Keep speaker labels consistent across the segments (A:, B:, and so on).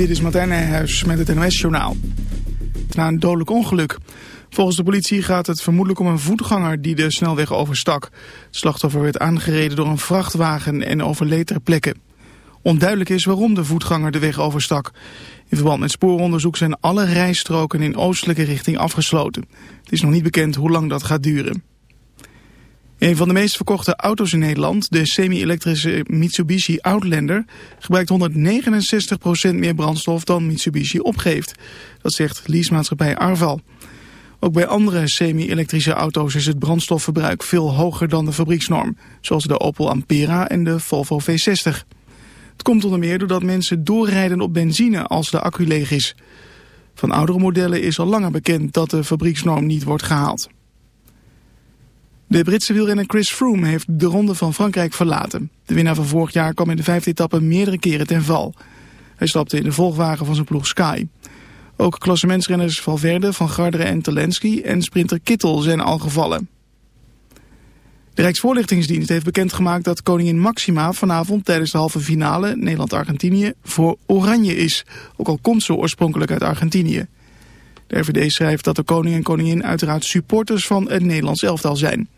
A: Dit is Martijn Nijhuis met het NOS-journaal. Na een dodelijk ongeluk. Volgens de politie gaat het vermoedelijk om een voetganger die de snelweg overstak. Het slachtoffer werd aangereden door een vrachtwagen en overleed ter plekke. Onduidelijk is waarom de voetganger de weg overstak. In verband met spooronderzoek zijn alle rijstroken in oostelijke richting afgesloten. Het is nog niet bekend hoe lang dat gaat duren. Een van de meest verkochte auto's in Nederland, de semi-elektrische Mitsubishi Outlander, gebruikt 169% meer brandstof dan Mitsubishi opgeeft. Dat zegt leasemaatschappij Arval. Ook bij andere semi-elektrische auto's is het brandstofverbruik veel hoger dan de fabrieksnorm, zoals de Opel Ampera en de Volvo V60. Het komt onder meer doordat mensen doorrijden op benzine als de accu leeg is. Van oudere modellen is al langer bekend dat de fabrieksnorm niet wordt gehaald. De Britse wielrenner Chris Froome heeft de Ronde van Frankrijk verlaten. De winnaar van vorig jaar kwam in de vijfde etappe meerdere keren ten val. Hij stapte in de volgwagen van zijn ploeg Sky. Ook klassementsrenners Valverde, Van Garderen en Telensky en sprinter Kittel zijn al gevallen. De Rijksvoorlichtingsdienst heeft bekendgemaakt dat koningin Maxima vanavond tijdens de halve finale Nederland-Argentinië voor Oranje is. Ook al komt ze oorspronkelijk uit Argentinië. De RVD schrijft dat de koning en koningin uiteraard supporters van het Nederlands elftal zijn.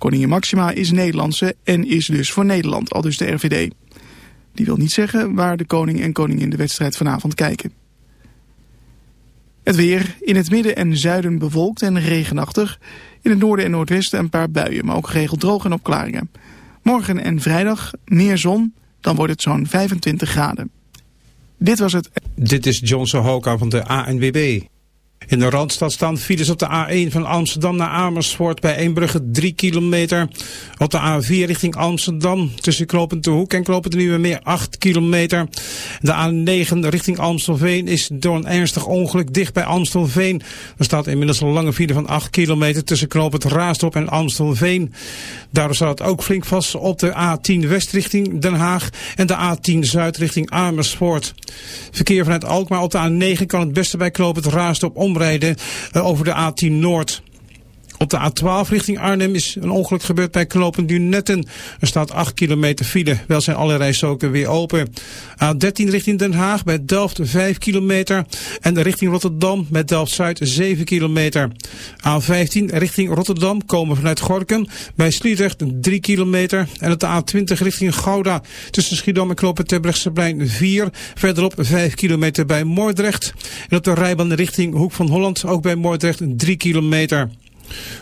A: Koningin Maxima is Nederlandse en is dus voor Nederland, al dus de RVD. Die wil niet zeggen waar de koning en koningin de wedstrijd vanavond kijken. Het weer. In het midden en zuiden bewolkt en regenachtig. In het noorden en noordwesten een paar buien, maar ook geregeld droog en opklaringen. Morgen en vrijdag meer zon, dan wordt het zo'n 25 graden. Dit was het.
B: Dit is Johnson Hoka van de ANWB. In de Randstad staan files op de A1 van Amsterdam naar Amersfoort bij Eembrugge 3 kilometer. Op de A4 richting Amsterdam tussen Knopend de Hoek en Knopend Nieuwe Meer 8 kilometer. De A9 richting Amstelveen is door een ernstig ongeluk dicht bij Amstelveen. Er staat inmiddels een lange file van 8 kilometer tussen Knopend Raastop en Amstelveen. Daardoor staat het ook flink vast op de A10 West richting Den Haag en de A10 Zuid richting Amersfoort. Verkeer vanuit Alkmaar op de A9 kan het beste bij Knopend Raastop omrijden omrijden uh, over de A10 Noord. Op de A12 richting Arnhem is een ongeluk gebeurd bij knooppunt Dunetten. Er staat 8 kilometer file. Wel zijn alle rijstroken weer open. A13 richting Den Haag bij Delft 5 kilometer. En richting Rotterdam bij Delft-Zuid 7 kilometer. A15 richting Rotterdam komen vanuit Gorkum bij Sliedrecht 3 kilometer. En op de A20 richting Gouda tussen Schiedam en knooppunt Terbrechtseplein 4. Verderop 5 kilometer bij Moordrecht. En op de rijbaan richting Hoek van Holland ook bij Moordrecht 3 kilometer.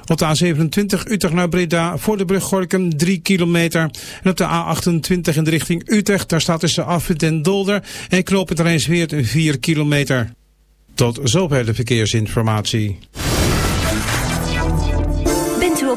B: Op de A27 Utrecht naar Breda voor de brug Gorkum 3 kilometer. En op de A28 in de richting Utrecht, daar staat tussen Afrit en Dolder en knooppunt Rijnsweert 4 kilometer. Tot zover de verkeersinformatie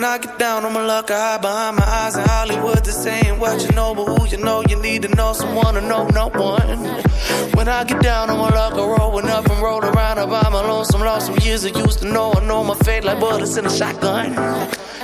C: When I get down on my luck, I hide behind my eyes in Hollywood. They're saying what you know, but who you know, you need to know someone to know no one. When I get down on my luck, I roll up and roll around. I my lonesome, lost some years I used to know. I know my fate like bullets in a shotgun.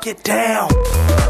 D: get down.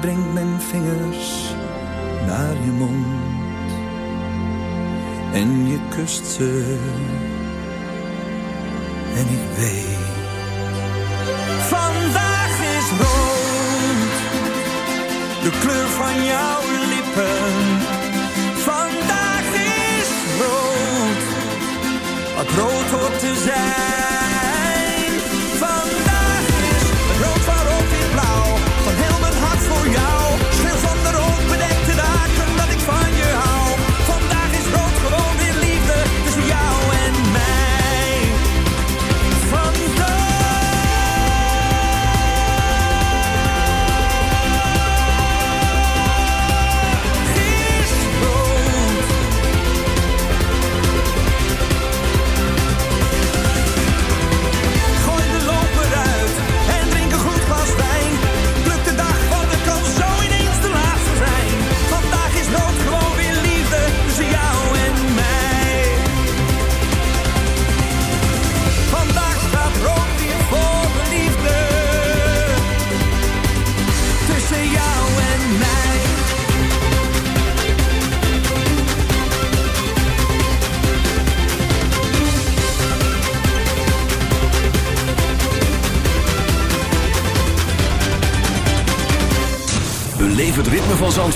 D: breng mijn
E: vingers naar je mond en je kust ze en ik weet. Vandaag is rood, de kleur van jouw lippen. Vandaag is rood, wat rood hoort te zijn.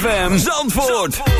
F: ZFM Zandvoort.